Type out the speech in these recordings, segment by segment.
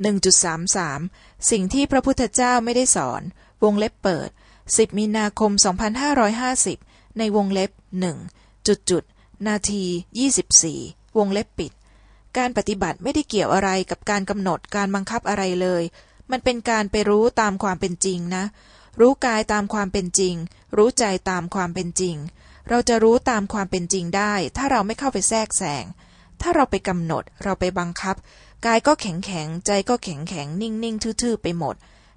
1.33 สิ่งที่พระพุทธเจ้าไม่ได้สอน วงเล็บเปิด 10 มีนาคม 2550 ในวงเล็บหนึ่งจุดจุดนาที 24 วงเล็บปิด การปฏิบัติไม่ได้เกี่ยวอะไรกับการกำหนดการบังคับอะไรเลย มันเป็นการไปรู้ตามความเป็นจริงนะ รู้กายตามความเป็นจริง รู้ใจตามความเป็นจริง เราจะรู้ตามความเป็นจริงได้ ถ้าเราไม่เข้าไปแทรกแซง ถ้าเราไปกำหนดเราไปบังคับ กายก็แข็งแข็งใจก็แข็งแข็งนิ่งนิ่งทื่อๆไปหมด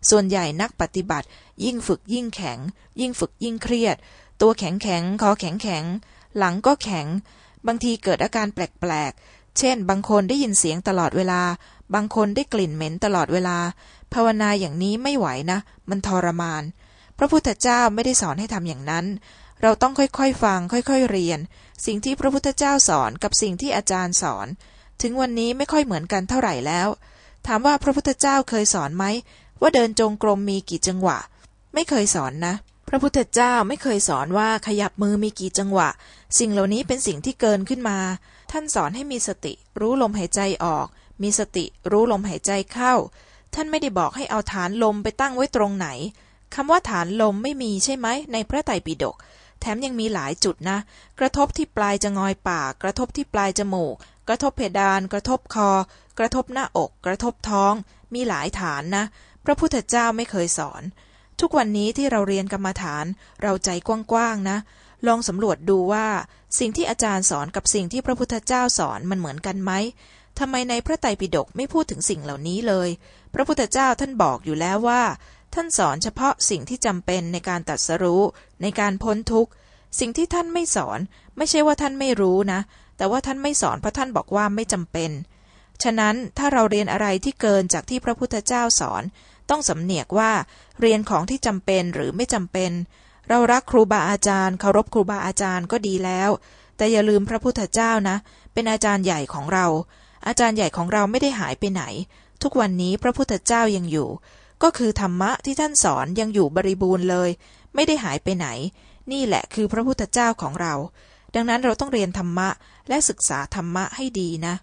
ส่วนใหญ่นักปฏิบัติ ยิ่งฝึกยิ่งแข็ง ยิ่งฝึกยิ่งเครียด ตัวแข็งแข็งคอแข็งแข็ง หลังก็แข็ง บางทีเกิดอาการแปลกๆ เช่น บางคนได้ยินเสียงตลอดเวลา บางคนได้กลิ่นเหม็นตลอดเวลา ภาวนาอย่างนี้ไม่ไหวนะ มันทรมาน พระพุทธเจ้าไม่ได้สอนให้ทำอย่างนั้น เราต้องค่อยๆ ฟัง ค่อยๆ เรียน สิ่งที่พระพุทธเจ้าสอนกับสิ่งที่อาจารย์สอน ถึงวันนี้ไม่ค่อยเหมือนกันเท่าไหร่แล้ว ถามว่าพระพุทธเจ้าเคยสอนไหม ว่าเดินจงกรมมีกี่จังหวะ ไม่เคยสอนนะ พระพุทธเจ้าไม่เคยสอนว่าขยับมือมีกี่จังหวะ สิ่งเหล่านี้เป็นสิ่งที่เกินขึ้นมา ท่านสอนให้มีสติ รู้ลมหายใจออก มีสติ รู้ลมหายใจเข้า ท่านไม่ได้บอกให้เอาฐานลมไปตั้งไว้ตรงไหนคำว่าฐานลมไม่มีใช่ไหมในพระไตรปิฎก ถมยังมีหลายจุดนะ กระทบที่ปลายจะงอยปาก กระทบที่ปลายจมูก กระทบเพดาน กระทบคอ กระทบหน้าอก กระทบท้อง มีหลายฐานนะ พระพุทธเจ้าไม่เคยสอน ทุกวันนี้ที่เราเรียนกรรมฐาน เราใจกว้างๆนะ ลองสำรวจดูว่า สิ่งที่อาจารย์สอนกับสิ่งที่พระพุทธเจ้าสอนมันเหมือนกันไหมทำไมในพระไตรปิฎกไม่พูดถึงสิ่งเหล่านี้เลย พระพุทธเจ้าท่านบอกอยู่แล้วว่า ท่านสอนเฉพาะสิ่งที่จำเป็นในการตัดสรู้ในการพ้นทุกข์ สิ่งที่ท่านไม่สอน ไม่ใช่ว่าท่านไม่รู้นะ แต่ว่าท่านไม่สอนเพราะท่านบอกว่าไม่จำเป็น ฉะนั้นถ้าเราเรียนอะไรที่เกินจากที่พระพุทธเจ้าสอน ต้องสำเนียกว่า เรียนของที่จำเป็นหรือไม่จำเป็น เรารักครูบาอาจารย์เคารพครูบาอาจารย์ก็ดีแล้ว แต่อย่าลืมพระพุทธเจ้านะ เป็นอาจารย์ใหญ่ของเรา อาจารย์ใหญ่ของเราไม่ได้หายไปไหน ทุกวันนี้พระพุทธเจ้ายังอยู่ ก็คือธรรมะที่ท่านสอนยังอยู่บริบูรณ์เลย ไม่ได้หายไปไหน นี่แหละคือพระพุทธเจ้าของเรา ดังนั้นเราต้องเรียนธรรมะและศึกษาธรรมะให้ดีนะ